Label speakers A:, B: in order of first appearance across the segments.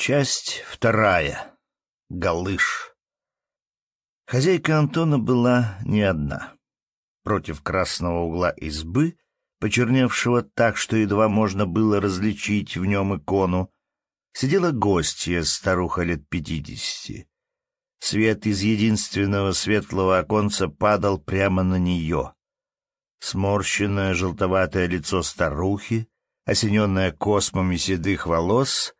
A: Часть вторая. Галыш. Хозяйка Антона была не одна. Против красного угла избы, почерневшего так, что едва можно было различить в нем икону, сидела гостья, старуха лет пятидесяти. Свет из единственного светлого оконца падал прямо на нее. Сморщенное желтоватое лицо старухи, осененное космами седых волос —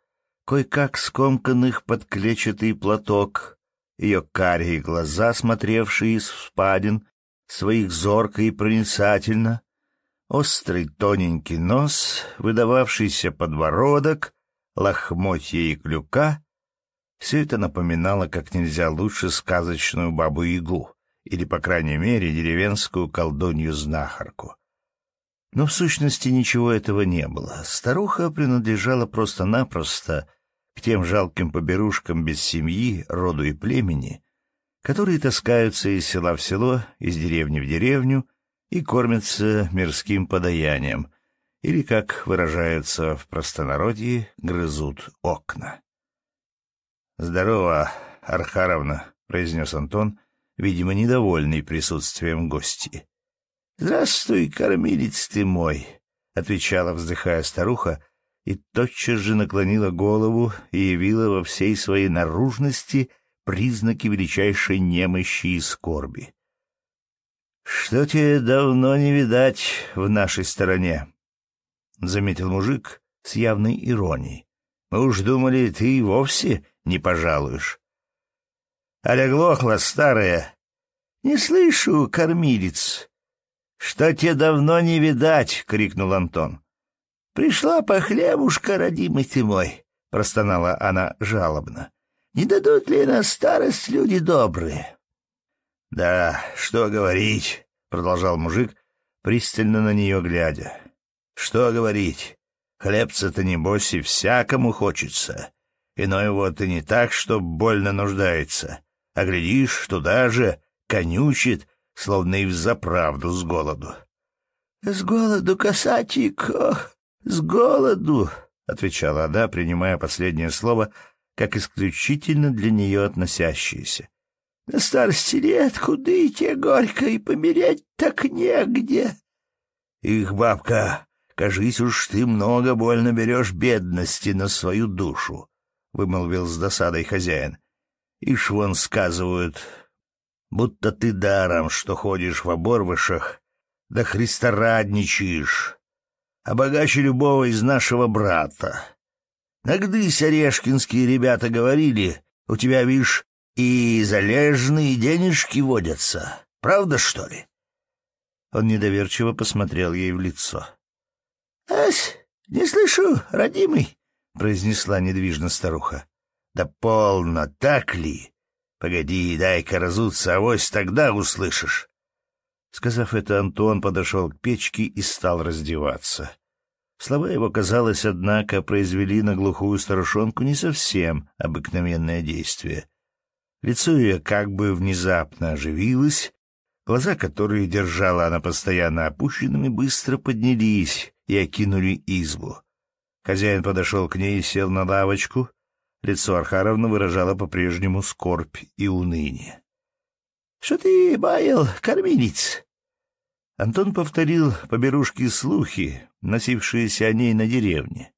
A: кое-как скомканных подклечатый платок, ее карие глаза, смотревшие из вспадин, своих зорко и проницательно, острый тоненький нос, выдававшийся подбородок, лохмотья и клюка — все это напоминало как нельзя лучше сказочную бабу-ягу или, по крайней мере, деревенскую колдунью-знахарку. Но в сущности ничего этого не было. Старуха принадлежала просто-напросто — к тем жалким поберушкам без семьи, роду и племени, которые таскаются из села в село, из деревни в деревню и кормятся мирским подаянием, или, как выражаются в простонародье, грызут окна. «Здорово, Архаровна», — произнес Антон, видимо, недовольный присутствием гости. «Здравствуй, кормилец ты мой», — отвечала, вздыхая старуха, и тотчас же наклонила голову и явила во всей своей наружности признаки величайшей немощи и скорби. «Что тебе давно не видать в нашей стороне?» — заметил мужик с явной иронией. «Мы уж думали, ты и вовсе не пожалуешь». «Оляглохла старая!» «Не слышу, кормилец!» «Что тебе давно не видать!» — крикнул Антон. Пришла похлебушка, родимый ты мой, — простонала она жалобно. — Не дадут ли на старость люди добрые? — Да, что говорить, — продолжал мужик, пристально на нее глядя. — Что говорить? Хлебца-то, небось, и всякому хочется. Иной вот и не так, чтоб больно нуждается. А глядишь, туда же конючит, словно и взаправду с голоду. — С голоду, касатик, ох! «С голоду», — отвечала Ада, принимая последнее слово, как исключительно для нее относящееся. «На старости лет худые горько, и помереть так негде». «Их, бабка, кажись уж ты много больно берешь бедности на свою душу», — вымолвил с досадой хозяин. «Ишь вон сказывают, будто ты даром, что ходишь в оборвышах, да христорадничаешь» А богаче любого из нашего брата. Нагдысь, орешкинские ребята говорили, у тебя, видишь, и залежные денежки водятся. Правда, что ли?» Он недоверчиво посмотрел ей в лицо. «Ась, не слышу, родимый», — произнесла недвижно старуха. «Да полно, так ли? Погоди, дай-ка разуться, авось тогда услышишь. Сказав это, Антон подошел к печке и стал раздеваться. Слова его, казалось, однако, произвели на глухую старушонку не совсем обыкновенное действие. Лицо ее как бы внезапно оживилось, глаза, которые держала она постоянно опущенными, быстро поднялись и окинули избу. Хозяин подошел к ней и сел на лавочку. Лицо Архаровна выражало по-прежнему скорбь и уныние. Что ты, Байл, кормилец!» Антон повторил поберушки слухи, носившиеся о ней на деревне.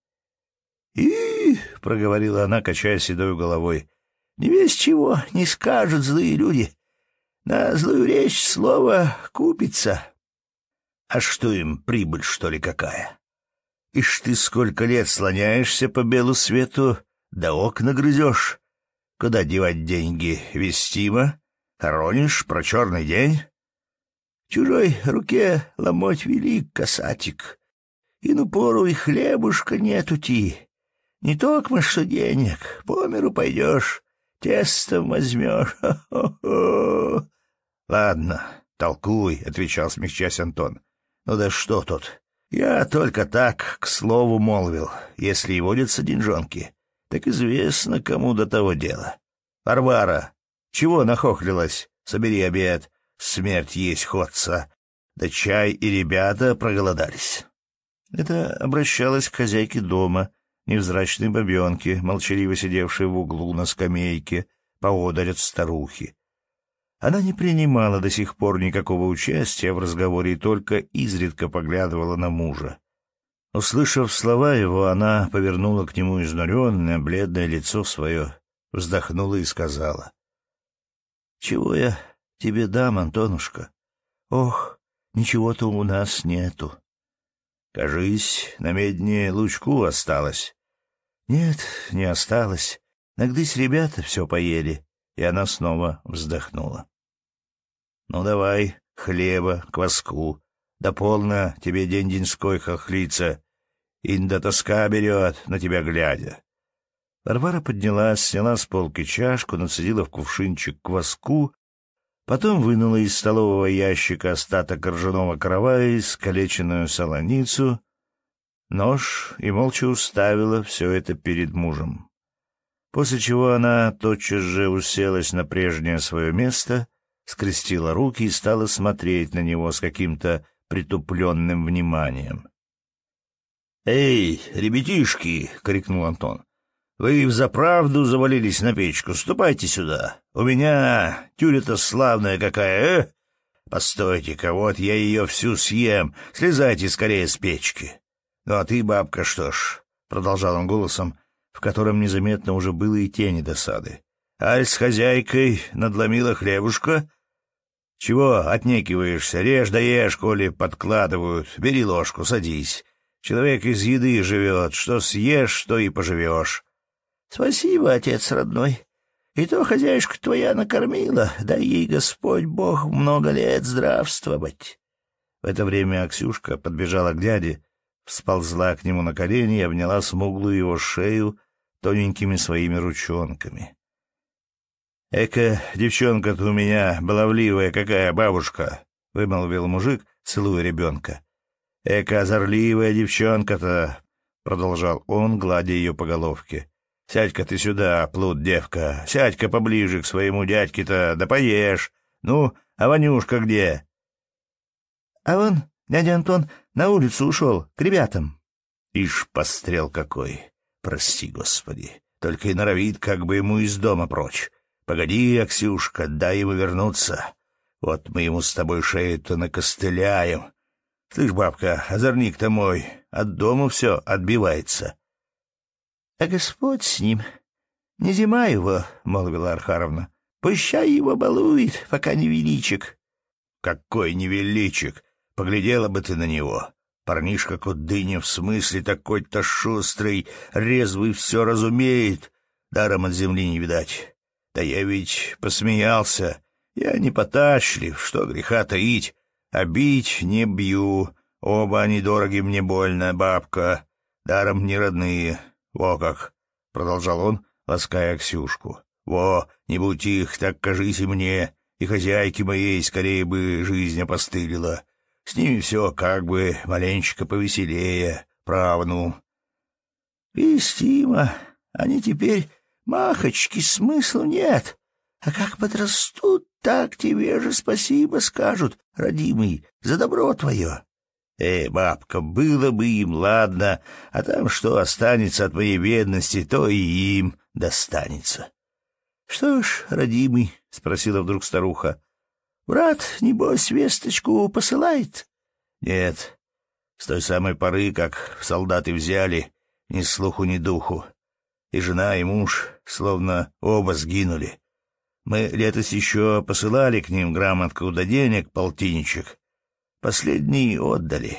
A: «И...» — проговорила она, качая седой головой. «Не весь чего не скажут злые люди. На злую речь слово «купится». А что им, прибыль, что ли, какая? Ишь ты сколько лет слоняешься по белу свету, да окна грызешь. Куда девать деньги, вестимо?» Хоронишь про черный день? В чужой руке ломоть велик, касатик. И ну пору и хлебушка нету ти. Не токмо что денег, по миру пойдешь, тестом возьмешь. Хо -хо -хо. Ладно, толкуй, — отвечал, смягчаясь Антон. Ну да что тут? Я только так к слову молвил. Если и водятся деньжонки, так известно, кому до того дела. Варвара, чего нахохлилась? Собери обед. Смерть есть ходца. Да чай и ребята проголодались. Это обращалась к хозяйке дома, невзрачной бабенке, молчаливо сидевшей в углу на скамейке, поодаль от старухи. Она не принимала до сих пор никакого участия в разговоре и только изредка поглядывала на мужа. Услышав слова его, она повернула к нему изнуренное, бледное лицо свое, вздохнула и сказала — чего я тебе дам, Антонушка? Ох, ничего-то у нас нету. Кажись, на медне лучку осталось. Нет, не осталось. Нагдысь ребята все поели, и она снова вздохнула. Ну давай, хлеба, кваску, да полно тебе день-деньской хохлица. Инда тоска берет, на тебя глядя. Варвара поднялась, сняла с полки чашку, нацедила в кувшинчик кваску, потом вынула из столового ящика остаток ржаного каравая и скалеченную солоницу, нож и молча уставила все это перед мужем. После чего она тотчас же уселась на прежнее свое место, скрестила руки и стала смотреть на него с каким-то притупленным вниманием. «Эй, ребятишки!» — крикнул Антон. Вы и взаправду завалились на печку. Ступайте сюда. У меня тюля-то славная какая, э? Постойте-ка, вот я ее всю съем. Слезайте скорее с печки. Ну а ты, бабка, что ж, — продолжал он голосом, в котором незаметно уже было и тени досады. Аль с хозяйкой надломила хлебушка. Чего отнекиваешься? Режь да ешь, коли подкладывают. Бери ложку, садись. Человек из еды живет. Что съешь, что и поживешь. Спасибо, отец родной. И то хозяюшка твоя накормила, да ей Господь Бог много лет здравствовать. В это время Аксюшка подбежала к дяде, всползла к нему на колени и обняла смуглую его шею тоненькими своими ручонками. — Эка, девчонка то у меня, баловливая какая бабушка! — вымолвил мужик, целуя ребенка. — Эка, озорливая девчонка-то! — продолжал он, гладя ее по головке. — Сядь-ка ты сюда, плут девка, сядь-ка поближе к своему дядьке-то, да поешь. Ну, а Ванюшка где?» «А вон дядя Антон, на улицу ушел, к ребятам». «Ишь, пострел какой! Прости, Господи! Только и норовит, как бы ему из дома прочь. Погоди, Аксюшка, дай ему вернуться. Вот мы ему с тобой шею-то накостыляем. Слышь, бабка, озорник-то мой, от дома все отбивается. А Господь с ним. Не зима его, — молвила Архаровна. — Пущай его балует, пока не величик. — Какой невеличик! Поглядела бы ты на него. Парнишка Кудыня в смысле такой-то шустрый, резвый, все разумеет. Даром от земли не видать. Да я ведь посмеялся. Я не потачлив, что греха таить. «Во как!» — продолжал он, лаская Ксюшку. «Во, не будь их, так кажись и мне, и хозяйке моей скорее бы жизнь опостылила. С ними все как бы маленечко повеселее, правну». «Вестимо, они теперь махочки, смысла нет. А как подрастут, так тебе же спасибо скажут, родимый, за добро твое. Эй, бабка, было бы им, ладно, а там что останется от моей бедности, то и им достанется. — Что ж, родимый, — спросила вдруг старуха, — брат, небось, весточку посылает? — Нет. С той самой поры, как солдаты взяли, ни слуху, ни духу. И жена, и муж словно оба сгинули. Мы летос еще посылали к ним грамотку да денег полтинничек — Последние отдали.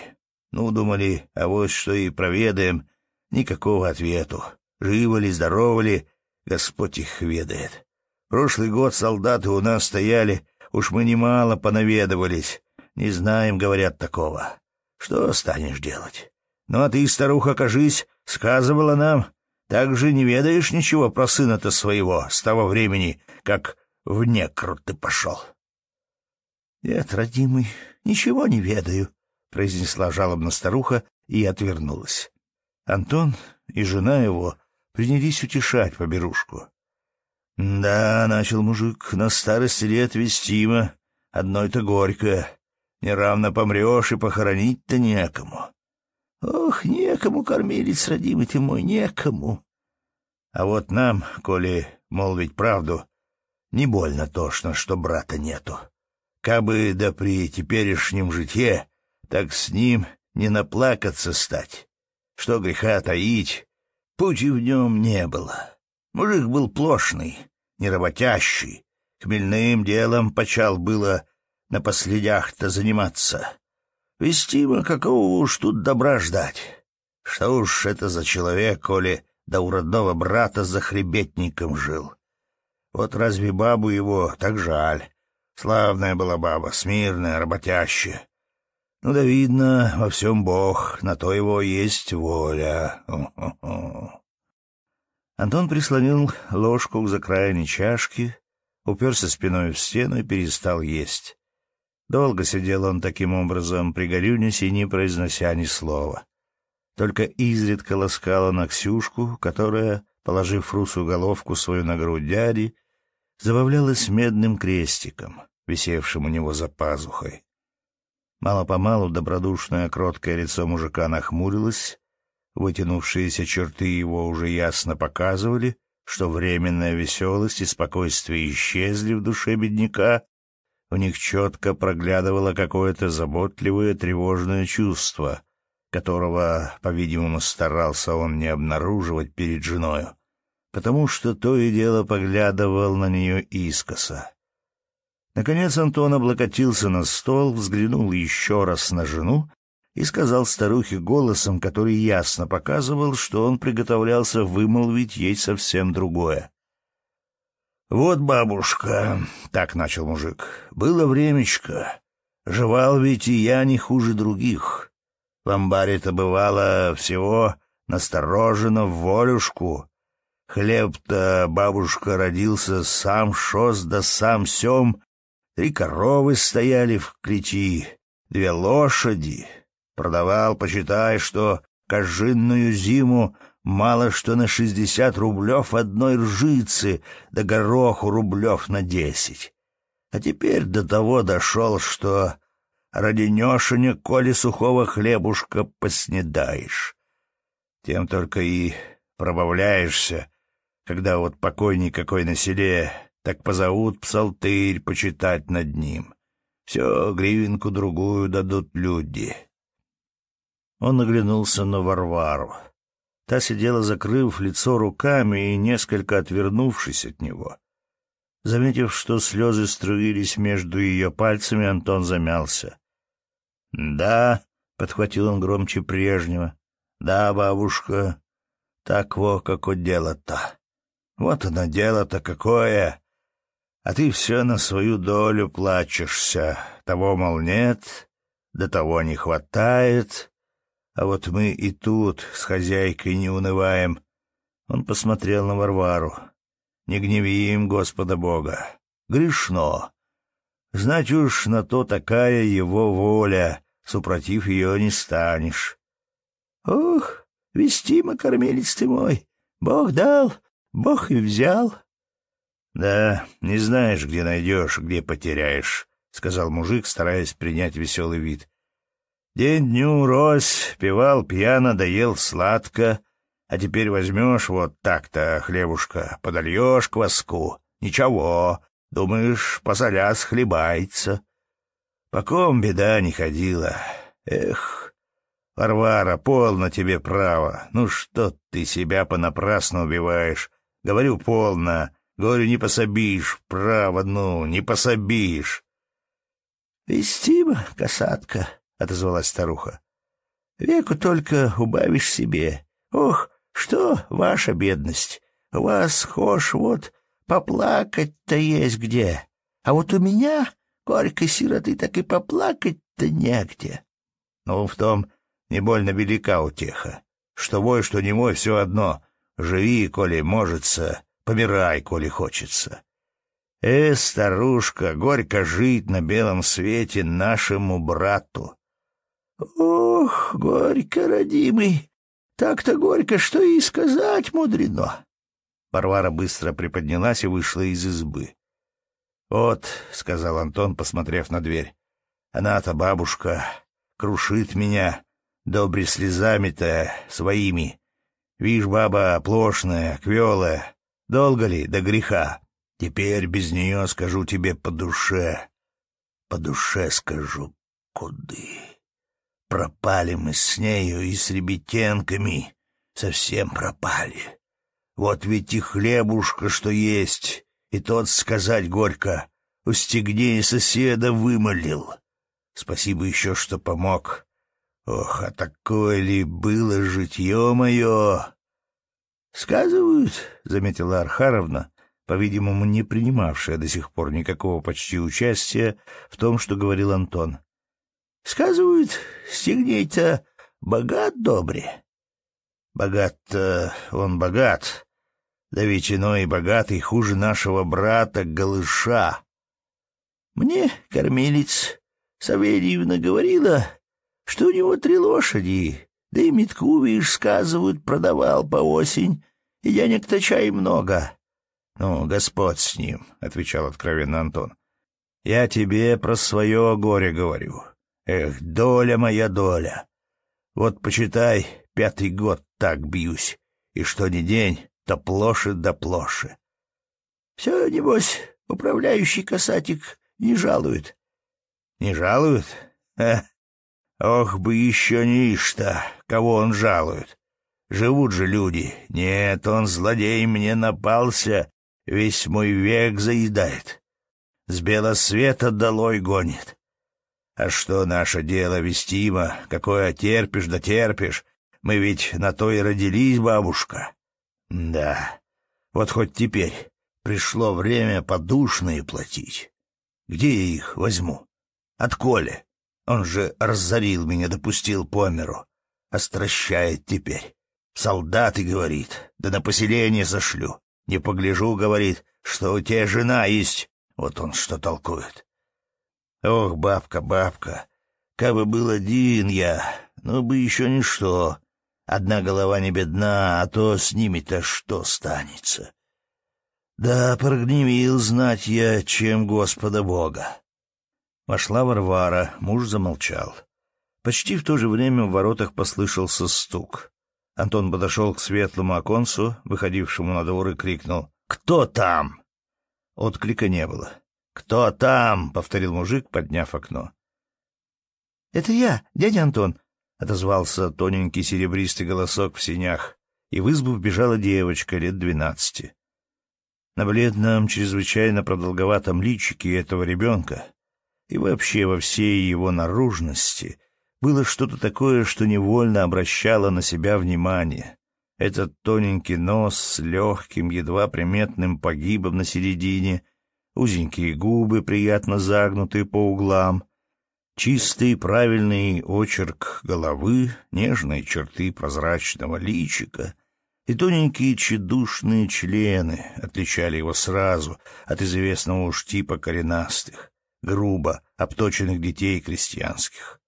A: Ну, думали, а вот что и проведаем. Никакого ответу. Живы ли, здоровы ли, Господь их ведает. Прошлый год солдаты у нас стояли, уж мы немало понаведывались. Не знаем, говорят, такого. Что станешь делать? Ну, а ты, старуха, кажись, сказывала нам. Так же не ведаешь ничего про сына-то своего с того времени, как в некрут ты пошел. Нет, родимый, «Ничего не ведаю», — произнесла жалобно старуха и отвернулась. Антон и жена его принялись утешать поберушку. «Да», — начал мужик, — «на старости лет вестимо, одной-то горько. Неравно помрешь и похоронить-то некому». «Ох, некому, кормилец, родимый ты мой, некому». «А вот нам, коли молвить правду, не больно тошно, что брата нету». Кабы да при теперешнем житье, так с ним не наплакаться стать. Что греха таить, пути в нем не было. Мужик был плошный, неработящий, хмельным делом почал было на последях-то заниматься. Вестимо, какого уж тут добра ждать. Что уж это за человек, коли до уродного брата за хребетником жил. Вот разве бабу его так жаль, Славная была баба, смирная, работящая. Ну да видно, во всем Бог, на то его есть воля. Антон прислонил ложку к закраине чашки, уперся спиной в стену и перестал есть. Долго сидел он таким образом, пригорюнясь и не произнося ни слова. Только изредка ласкала на Ксюшку, которая, положив русу головку свою на грудь дяди, забавлялась медным крестиком, висевшим у него за пазухой. Мало-помалу добродушное кроткое лицо мужика нахмурилось, вытянувшиеся черты его уже ясно показывали, что временная веселость и спокойствие исчезли в душе бедняка, в них четко проглядывало какое-то заботливое тревожное чувство, которого, по-видимому, старался он не обнаруживать перед женою потому что то и дело поглядывал на нее искоса. Наконец Антон облокотился на стол, взглянул еще раз на жену и сказал старухе голосом, который ясно показывал, что он приготовлялся вымолвить ей совсем другое. «Вот бабушка», — так начал мужик, — «было времечко. Жевал ведь и я не хуже других. В амбаре-то бывало всего настороженно в волюшку, Хлеб-то бабушка родился сам шос да сам сём, Три коровы стояли в клети, две лошади. Продавал, посчитай, что кожинную зиму мало что на шестьдесят рублев одной ржицы, да гороху рублев на десять. А теперь до того дошел, что ради нешеня, коли сухого хлебушка поснедаешь. Тем только и пробавляешься, когда вот покойник какой на селе, так позовут псалтырь почитать над ним. Все, гривенку другую дадут люди. Он оглянулся на Варвару. Та сидела, закрыв лицо руками и несколько отвернувшись от него. Заметив, что слезы струились между ее пальцами, Антон замялся. — Да, — подхватил он громче прежнего, — да, бабушка, так во, как дело-то. Вот оно дело-то какое! А ты все на свою долю плачешься. Того, мол, нет, до того не хватает. А вот мы и тут с хозяйкой не унываем. Он посмотрел на Варвару. Не гневи им, Господа Бога. Грешно. Знать уж на то такая его воля, супротив ее не станешь. Ох, мы кормилец ты мой, Бог дал, Бог и взял. Да, не знаешь, где найдешь, где потеряешь, сказал мужик, стараясь принять веселый вид. День дню рос, пивал пьяно, доел сладко, а теперь возьмешь вот так-то хлебушка, подольешь кваску. Ничего, думаешь, посоля схлебается. По ком беда не ходила. Эх, Варвара, полно тебе право. Ну что ты себя понапрасну убиваешь? Говорю полно. Говорю, не пособишь, право, ну, не пособишь. — Вестима, касатка, — отозвалась старуха. — Веку только убавишь себе. Ох, что ваша бедность! У вас, хошь, вот поплакать-то есть где. А вот у меня, горькой сироты, так и поплакать-то негде. Ну, в том не больно велика утеха. Что вой, что не мой, все одно — Живи, коли можется, помирай, коли хочется. Э, старушка, горько жить на белом свете нашему брату. Ох, горько, родимый, так-то горько, что и сказать мудрено. Варвара быстро приподнялась и вышла из избы. «Вот», — сказал Антон, посмотрев на дверь, — «она-то бабушка крушит меня, добре слезами-то своими, Вишь, баба плошная, квелая. Долго ли до греха? Теперь без нее скажу тебе по душе. По душе скажу, куды. Пропали мы с нею и с ребятенками. Совсем пропали. Вот ведь и хлебушка, что есть, и тот сказать горько, у стегней соседа вымолил. Спасибо еще, что помог. Ох, а такое ли было житье мое! «Сказывают», — заметила Архаровна, по-видимому, не принимавшая до сих пор никакого почти участия в том, что говорил Антон. «Сказывают, стегней-то богат добре». «Богат-то он богат, да ведь иной богатый хуже нашего брата Голыша». «Мне, кормилец, Савельевна говорила, что у него три лошади, да и метку, видишь, сказывают, продавал по осень, и денег-то чай много. — Ну, Господь с ним, — отвечал откровенно Антон. — Я тебе про свое горе говорю. Эх, доля моя доля. Вот, почитай, пятый год так бьюсь, и что ни день, то плоши да плоши. — Все, небось, управляющий касатик не жалует. — Не жалует? Ха, Ох бы еще нечто, кого он жалует. Живут же люди. Нет, он, злодей, мне напался, весь мой век заедает. С белосвета долой гонит. А что наше дело вестимо, какое терпишь да терпишь, мы ведь на то и родились, бабушка. Да, вот хоть теперь пришло время подушные платить. Где я их возьму? От Коля. Он же разорил меня, допустил померу. Остращает теперь. Солдаты, говорит, да на поселение зашлю. Не погляжу, говорит, что у тебя жена есть. Вот он что толкует. Ох, бабка, бабка, как бы был один я, ну бы еще ничто. Одна голова не бедна, а то с ними-то что станется? Да, прогневил знать я, чем Господа Бога. Вошла Варвара, муж замолчал. Почти в то же время в воротах послышался стук. Антон подошел к светлому оконцу, выходившему на двор, и крикнул «Кто там?». Отклика не было. «Кто там?» — повторил мужик, подняв окно. «Это я, дядя Антон», — отозвался тоненький серебристый голосок в синях, и в избу вбежала девочка лет двенадцати. На бледном, чрезвычайно продолговатом личике этого ребенка и вообще во всей его наружности было что-то такое, что невольно обращало на себя внимание. Этот тоненький нос с легким, едва приметным погибом на середине, узенькие губы, приятно загнутые по углам, чистый правильный очерк головы, нежные черты прозрачного личика — и тоненькие чедушные члены отличали его сразу от известного уж типа коренастых грубо обточенных детей крестьянских.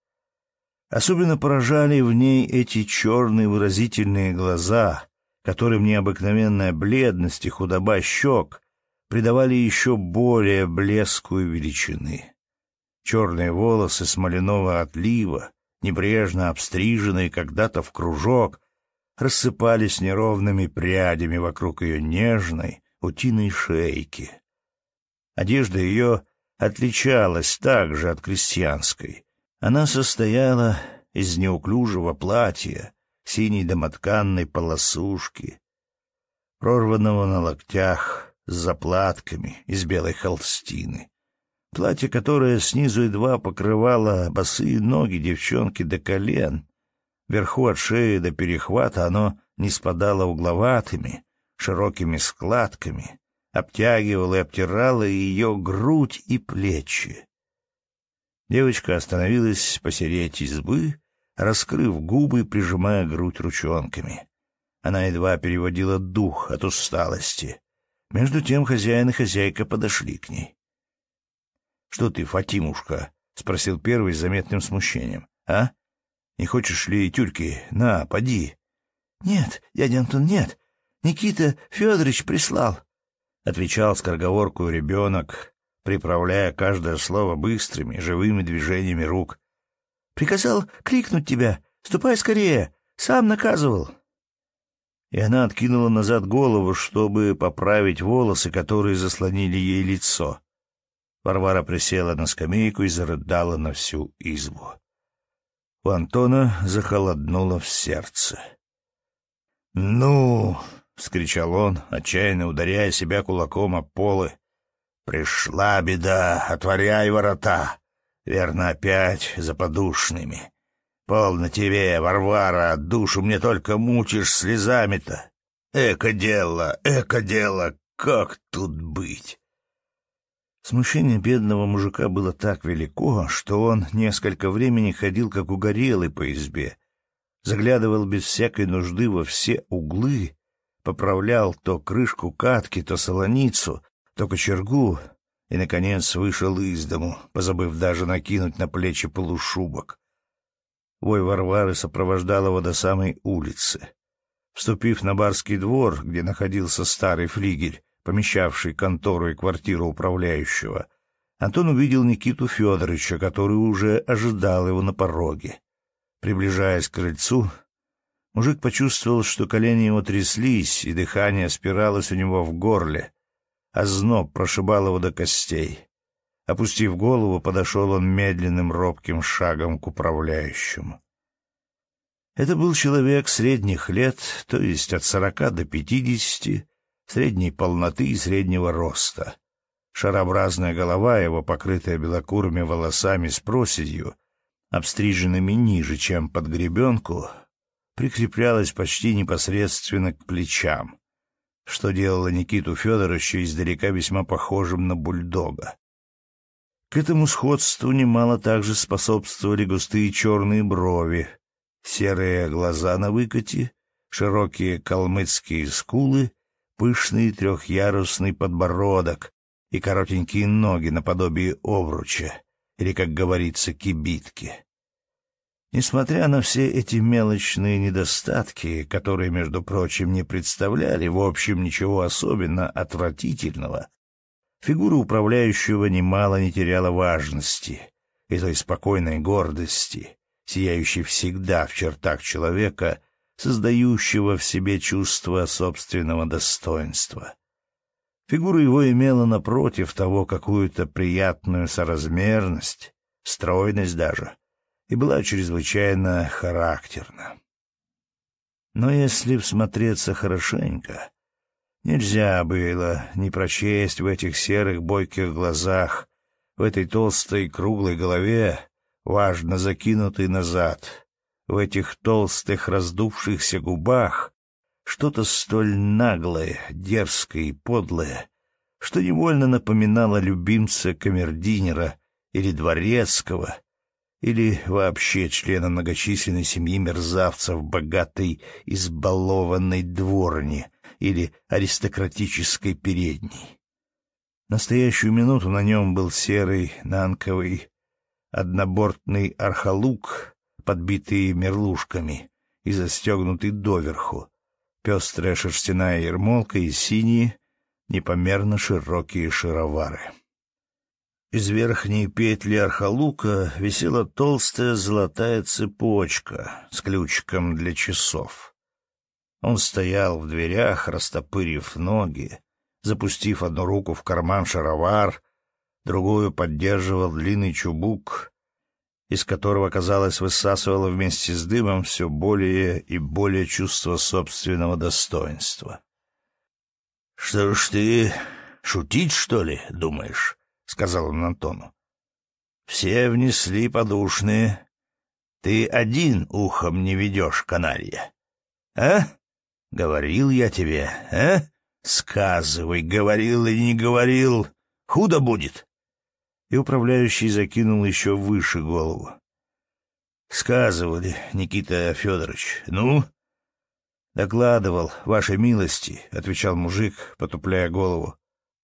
A: Особенно поражали в ней эти черные выразительные глаза, которым необыкновенная бледность и худоба щек придавали еще более блеску и величины. Черные волосы смоляного отлива, небрежно обстриженные когда-то в кружок, рассыпались неровными прядями вокруг ее нежной, утиной шейки. Одежда ее отличалась также от крестьянской. Она состояла из неуклюжего платья, синей домотканной полосушки, прорванного на локтях с заплатками из белой холстины. Платье, которое снизу едва покрывало босые ноги девчонки до колен, вверху от шеи до перехвата оно не спадало угловатыми, широкими складками, обтягивал и обтирал ее грудь и плечи. Девочка остановилась посереть избы, раскрыв губы и прижимая грудь ручонками. Она едва переводила дух от усталости. Между тем хозяин и хозяйка подошли к ней. — Что ты, Фатимушка? — спросил первый с заметным смущением. — А? Не хочешь ли тюльки? На, поди. — Нет, дядя Антон, нет. Никита Федорович прислал отвечал скороговорку ребенок, приправляя каждое слово быстрыми, живыми движениями рук. «Приказал крикнуть тебя! Ступай скорее! Сам наказывал!» И она откинула назад голову, чтобы поправить волосы, которые заслонили ей лицо. Варвара присела на скамейку и зарыдала на всю избу. У Антона захолоднуло в сердце. «Ну!» — вскричал он, отчаянно ударяя себя кулаком о полы. «Пришла беда, отворяй ворота! Верно, опять за подушными. Полно тебе, Варвара, душу мне только мучишь слезами-то. Эко дело, эко дело, как тут быть?» Смущение бедного мужика было так велико, что он несколько времени ходил как угорелый по избе, заглядывал без всякой нужды во все углы поправлял то крышку катки, то солоницу, то кочергу и, наконец, вышел из дому, позабыв даже накинуть на плечи полушубок. Вой Варвары сопровождал его до самой улицы. Вступив на барский двор, где находился старый флигель, помещавший контору и квартиру управляющего, Антон увидел Никиту Федоровича, который уже ожидал его на пороге. Приближаясь к крыльцу, Мужик почувствовал, что колени его тряслись, и дыхание спиралось у него в горле, а зноб прошибал его до костей. Опустив голову, подошел он медленным робким шагом к управляющему. Это был человек средних лет, то есть от сорока до пятидесяти, средней полноты и среднего роста. Шарообразная голова его, покрытая белокурыми волосами с проседью, обстриженными ниже, чем под гребенку, прикреплялась почти непосредственно к плечам, что делало Никиту Федоровича издалека весьма похожим на бульдога. К этому сходству немало также способствовали густые черные брови, серые глаза на выкате, широкие калмыцкие скулы, пышный трехъярусный подбородок и коротенькие ноги наподобие обруча, или, как говорится, кибитки. Несмотря на все эти мелочные недостатки, которые, между прочим, не представляли в общем ничего особенно отвратительного, фигура управляющего немало не теряла важности и той спокойной гордости, сияющей всегда в чертах человека, создающего в себе чувство собственного достоинства. Фигура его имела напротив того какую-то приятную соразмерность, стройность даже — и была чрезвычайно характерна. Но если всмотреться хорошенько, нельзя было не прочесть в этих серых бойких глазах, в этой толстой круглой голове, важно закинутой назад, в этих толстых раздувшихся губах что-то столь наглое, дерзкое и подлое, что невольно напоминало любимца камердинера или дворецкого — или вообще члена многочисленной семьи мерзавцев богатой избалованной дворни или аристократической передней. Настоящую минуту на нем был серый нанковый однобортный архалук, подбитый мерлушками и застегнутый доверху, пестрая шерстяная ермолка и синие, непомерно широкие шаровары. Из верхней петли архалука висела толстая золотая цепочка с ключиком для часов. Он стоял в дверях, растопырив ноги, запустив одну руку в карман шаровар, другую поддерживал длинный чубук, из которого, казалось, высасывало вместе с дымом все более и более чувство собственного достоинства. — Что ж ты, шутить, что ли, думаешь? — сказал он Антону. «Все внесли подушные. Ты один ухом не ведешь, каналья. А? Говорил я тебе, а? Сказывай, говорил и не говорил. Худо будет». И управляющий закинул еще выше голову. «Сказывали, Никита Федорович. Ну?» «Докладывал, вашей милости», — отвечал мужик, потупляя голову.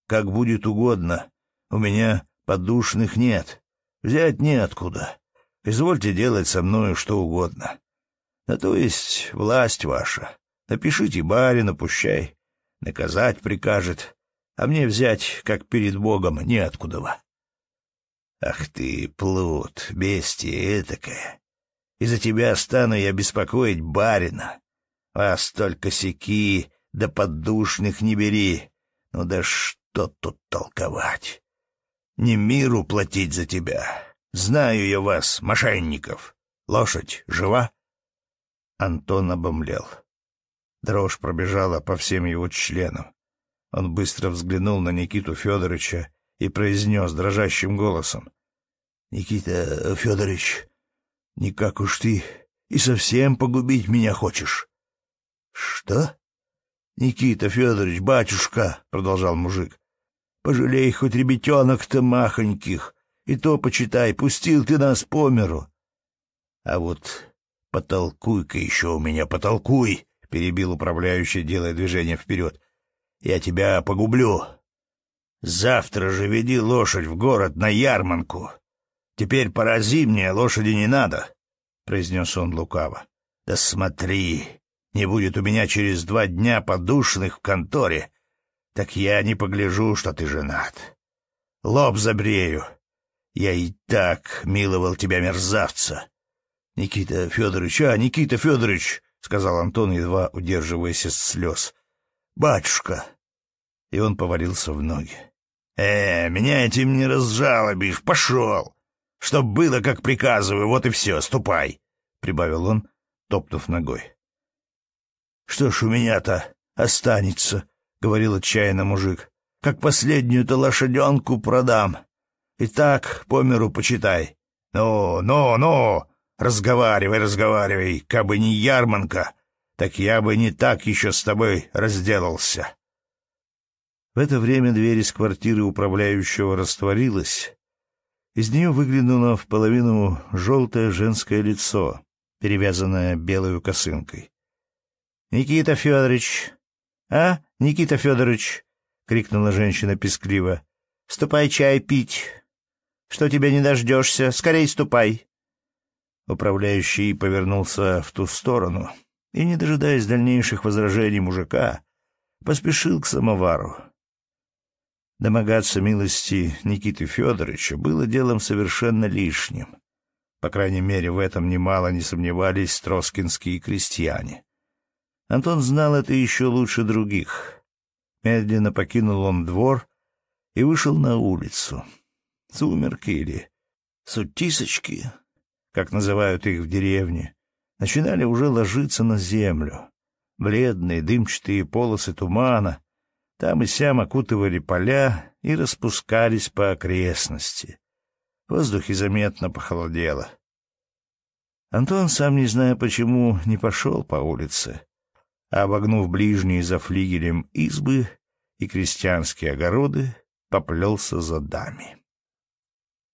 A: «Как будет угодно. У меня поддушных нет, взять неоткуда. Извольте делать со мною что угодно. А то есть власть ваша. Напишите барина, пущай. Наказать прикажет, а мне взять, как перед Богом, во. Ах ты, плут, бестия этакая! Из-за тебя стану я беспокоить барина. Вас только сяки, да поддушных не бери. Ну да что тут толковать? Не миру платить за тебя. Знаю я вас, мошенников. Лошадь жива?» Антон обомлел. Дрожь пробежала по всем его членам. Он быстро взглянул на Никиту Федоровича и произнес дрожащим голосом. — Никита Федорович, никак уж ты и совсем погубить меня хочешь. — Что? — Никита Федорович, батюшка, — продолжал мужик, Пожалей хоть ребятенок-то махоньких, и то, почитай, пустил ты нас по миру. А вот потолкуй-ка еще у меня, потолкуй, — перебил управляющий, делая движение вперед. Я тебя погублю. Завтра же веди лошадь в город на ярманку. Теперь порази мне, лошади не надо, — произнес он лукаво. Да смотри, не будет у меня через два дня подушных в конторе, — так я не погляжу, что ты женат. Лоб забрею. Я и так миловал тебя, мерзавца. Никита Федорович, а, Никита Федорович, — сказал Антон, едва удерживаясь из слез. «Батюшка!» И он повалился в ноги. «Э, меня этим не разжалобишь, пошел! Чтоб было, как приказываю, вот и все, ступай!» Прибавил он, топнув ногой. «Что ж у меня-то останется?» — говорил отчаянно мужик, — «как последнюю-то лошаденку продам. И так по миру почитай. Ну, ну, ну, разговаривай, разговаривай, кабы не ярманка, так я бы не так еще с тобой разделался». В это время дверь из квартиры управляющего растворилась. Из нее выглянуло в половину желтое женское лицо, перевязанное белой косынкой. «Никита Федорович, «А, Никита Федорович!» — крикнула женщина пескливо. «Ступай чай пить! Что тебя не дождешься? Скорей ступай!» Управляющий повернулся в ту сторону и, не дожидаясь дальнейших возражений мужика, поспешил к самовару. Домогаться милости Никиты Федоровича было делом совершенно лишним. По крайней мере, в этом немало не сомневались троскинские крестьяне. Антон знал это еще лучше других. Медленно покинул он двор и вышел на улицу. Сумерки или сутисочки, как называют их в деревне, начинали уже ложиться на землю. Бледные дымчатые полосы тумана там и сям окутывали поля и распускались по окрестности. В воздухе заметно похолодело. Антон, сам не зная почему, не пошел по улице, обогнув ближние за флигелем избы и крестьянские огороды, поплелся за дами.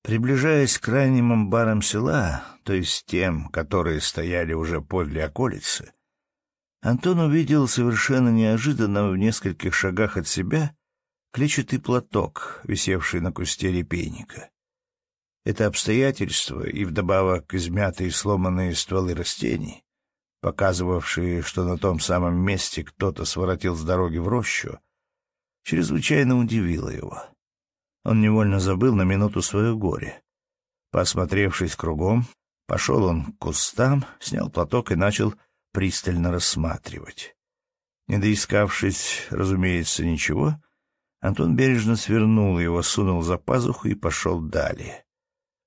A: Приближаясь к крайним амбарам села, то есть тем, которые стояли уже подле околицы, Антон увидел совершенно неожиданно в нескольких шагах от себя клетчатый платок, висевший на кусте репейника. Это обстоятельство и вдобавок измятые и сломанные стволы растений показывавшие, что на том самом месте кто-то своротил с дороги в рощу, чрезвычайно удивило его. Он невольно забыл на минуту свое горе. Посмотревшись кругом, пошел он к кустам, снял платок и начал пристально рассматривать. Не доискавшись, разумеется, ничего, Антон бережно свернул его, сунул за пазуху и пошел далее.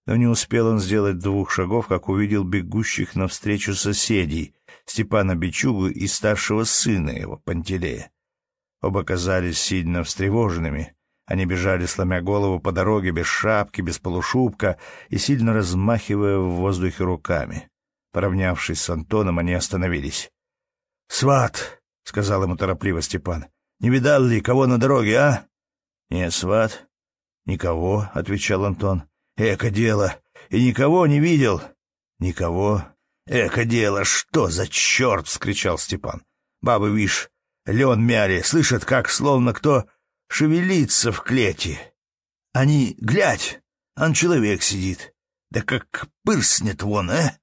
A: Но не успел он сделать двух шагов, как увидел бегущих навстречу соседей, Степана Бичугу и старшего сына его, Пантелея. Оба казались сильно встревоженными. Они бежали, сломя голову по дороге, без шапки, без полушубка и сильно размахивая в воздухе руками. Поравнявшись с Антоном, они остановились. — Сват! — сказал ему торопливо Степан. — Не видал ли кого на дороге, а? — Нет, сват. — Никого, — отвечал Антон. — Эко дело! И никого не видел! — Никого, «Эко дело, что за черт!» — скричал Степан. «Бабы, вишь, лен мяли, слышат, как словно кто шевелится в клете. Они, глядь, он человек сидит. Да как пырснет вон, э!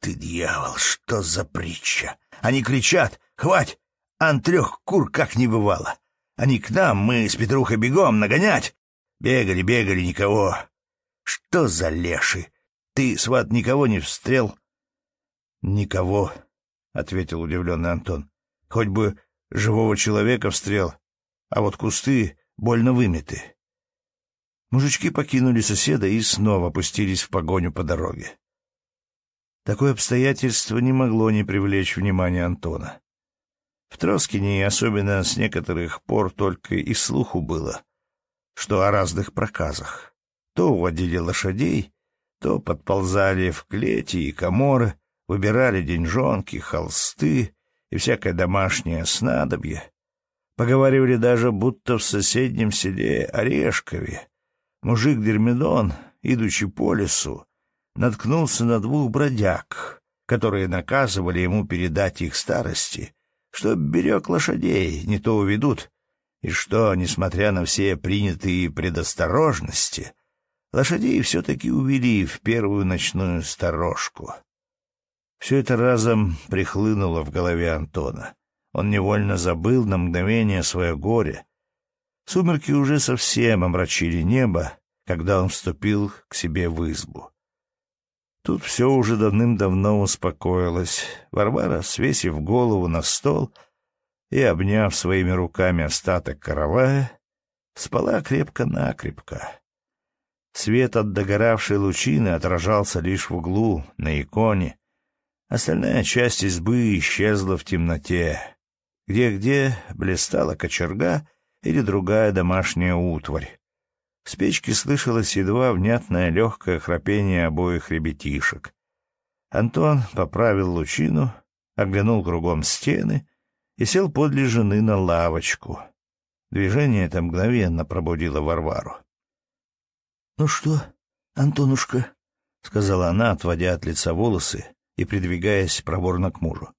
A: Ты, дьявол, что за притча! Они кричат, хвать, ан трех кур как не бывало. Они к нам, мы с Петрухой бегом, нагонять! Бегали, бегали, никого. Что за леший! Ты, сват, никого не встрел?» «Никого», — ответил удивленный Антон. «Хоть бы живого человека встрел, а вот кусты больно вымыты». Мужички покинули соседа и снова пустились в погоню по дороге. Такое обстоятельство не могло не привлечь внимания Антона. В Троскине, особенно с некоторых пор, только и слуху было, что о разных проказах. То уводили лошадей, то подползали в клети и коморы, выбирали деньжонки, холсты и всякое домашнее снадобье. Поговаривали даже, будто в соседнем селе Орешкове мужик Дермидон, идучи по лесу, наткнулся на двух бродяг, которые наказывали ему передать их старости, что берег лошадей, не то уведут, и что, несмотря на все принятые предосторожности, лошадей все-таки увели в первую ночную сторожку. Все это разом прихлынуло в голове Антона. Он невольно забыл на мгновение свое горе. Сумерки уже совсем омрачили небо, когда он вступил к себе в избу. Тут все уже давным-давно успокоилось. Варвара, свесив голову на стол и обняв своими руками остаток каравая, спала крепко-накрепко. Свет от догоравшей лучины отражался лишь в углу, на иконе — Остальная часть избы исчезла в темноте. Где-где блистала кочерга или другая домашняя утварь. С печки слышалось едва внятное легкое храпение обоих ребятишек. Антон поправил лучину, оглянул кругом стены и сел подле жены на лавочку. Движение это мгновенно пробудило Варвару. — Ну что, Антонушка? — сказала она, отводя от лица волосы и, придвигаясь, проворно к мужу.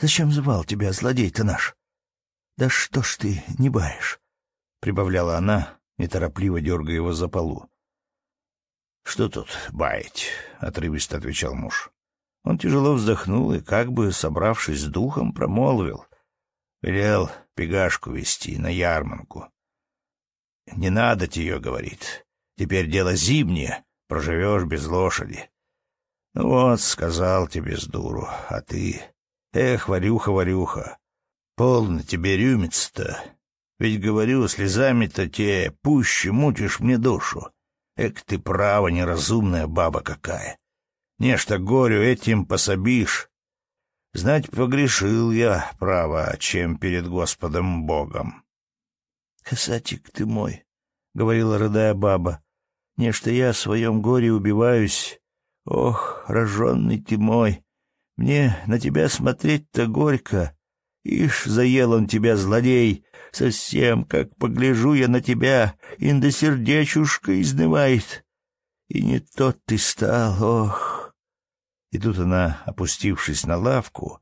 A: «Зачем звал тебя, злодей-то наш?» «Да что ж ты не баешь?» — прибавляла она, неторопливо дергая его за полу. «Что тут баять?» — отрывисто отвечал муж. Он тяжело вздохнул и, как бы собравшись с духом, промолвил. Велел пегашку вести на ярмарку. «Не надо тебе говорит, — теперь дело зимнее, проживешь без лошади вот, сказал тебе с дуру, а ты... Эх, варюха, варюха, полно тебе рюмиться-то. Ведь, говорю, слезами-то те пуще мутишь мне душу. Эк ты, права, неразумная баба какая. Нечто горю этим пособишь. Знать, погрешил я, право, чем перед Господом Богом. — Касатик ты мой, — говорила рыдая баба, — нечто я о своем горе убиваюсь, Ох, роженный ты мой, мне на тебя смотреть-то горько. Ишь, заел он тебя, злодей, совсем, как погляжу я на тебя, индосердечушка изнывает. И не тот ты стал, ох. И тут она, опустившись на лавку,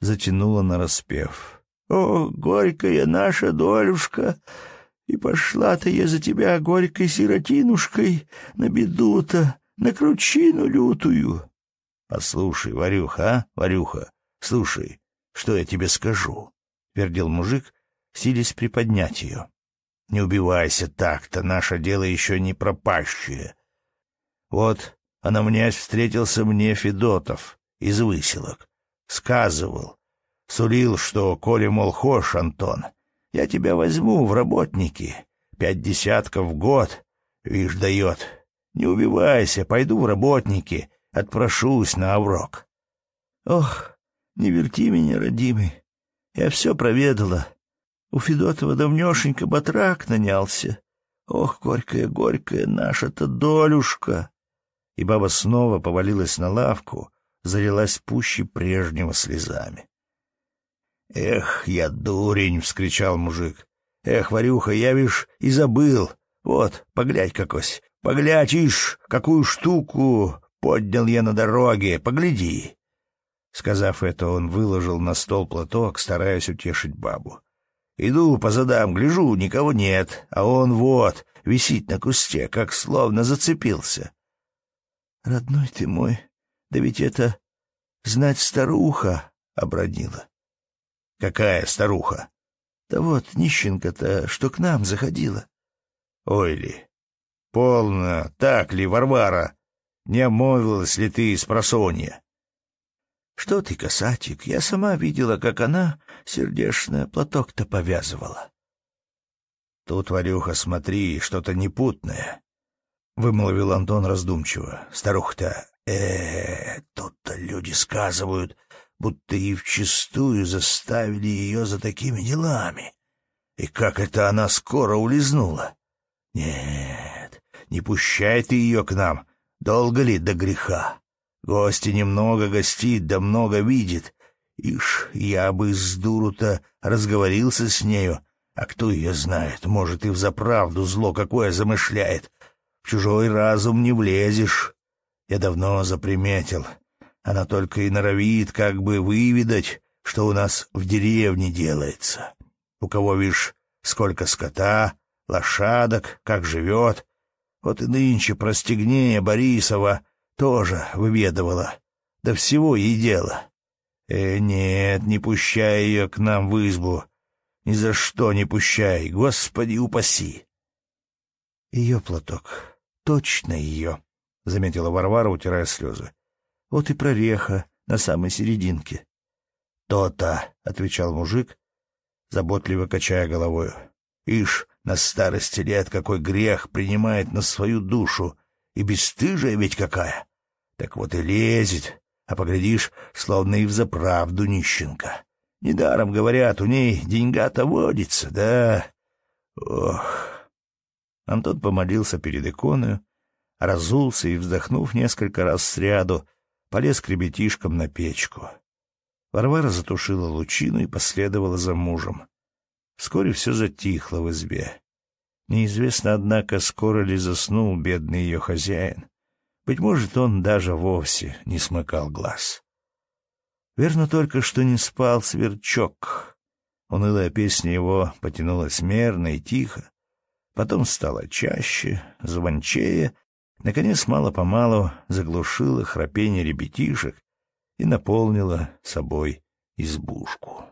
A: затянула на распев. О, горькая наша долюшка! И пошла-то я за тебя горькой сиротинушкой на беду-то на кручину лютую. Послушай, Варюха, а, Варюха, слушай, что я тебе скажу, — твердил мужик, сились приподнять ее. Не убивайся так-то, наше дело еще не пропащее. Вот, она на мне встретился мне Федотов из выселок. Сказывал, сулил, что, коли, мол, хошь, Антон, я тебя возьму в работники, пять десятков в год, вишь, дает, не убивайся, пойду в работники, отпрошусь на оброк. Ох, не верти меня, родимый. Я все проведала. У Федотова давнешенько батрак нанялся. Ох, горькая-горькая наша-то долюшка! И баба снова повалилась на лавку, залилась пуще прежнего слезами. «Эх, я дурень!» — вскричал мужик. «Эх, Варюха, я, вишь, и забыл. Вот, поглядь какось. Поглядишь, какую штуку поднял я на дороге, погляди. Сказав это, он выложил на стол платок, стараясь утешить бабу. Иду по задам, гляжу, никого нет, а он вот, висит на кусте, как словно зацепился. — Родной ты мой, да ведь это знать старуха обронила. — Какая старуха? — Да вот, нищенка-то, что к нам заходила. — Ой ли, Полно, так ли, Варвара? Не омолвилась ли ты из просонья? Что ты, касатик, я сама видела, как она сердечно платок-то повязывала. Тут, Варюха, смотри, что-то непутное, — вымолвил Антон раздумчиво. Старуха-то, э, -э тут-то люди сказывают, будто и вчистую заставили ее за такими делами. И как это она скоро улизнула? Нет. Не пущай ты ее к нам. Долго ли до греха? Гости немного гостит, да много видит. Ишь, я бы с дуру-то разговорился с нею. А кто ее знает, может, и взаправду зло какое замышляет. В чужой разум не влезешь. Я давно заприметил. Она только и норовит как бы выведать, что у нас в деревне делается. У кого, вишь, сколько скота, лошадок, как живет, вот и нынче простегнее Борисова тоже выведывала. Да всего ей дело. Э, нет, не пущай ее к нам в избу. Ни за что не пущай, господи упаси. Ее платок, точно ее, — заметила Варвара, утирая слезы. Вот и прореха на самой серединке. «То-то», — отвечал мужик, заботливо качая головою. «Ишь, на старости лет какой грех принимает на свою душу, и бесстыжая ведь какая. Так вот и лезет, а поглядишь, словно и взаправду нищенка. Недаром, говорят, у ней деньга-то водится, да... Ох... Антон помолился перед иконою, разулся и, вздохнув несколько раз сряду, полез к ребятишкам на печку. Варвара затушила лучину и последовала за мужем. Вскоре все затихло в избе. Неизвестно, однако, скоро ли заснул бедный ее хозяин. Быть может, он даже вовсе не смыкал глаз. Верно только, что не спал сверчок. Унылая песня его потянулась мерно и тихо, потом стала чаще, звончее, наконец мало-помалу заглушила храпение ребятишек и наполнила собой избушку.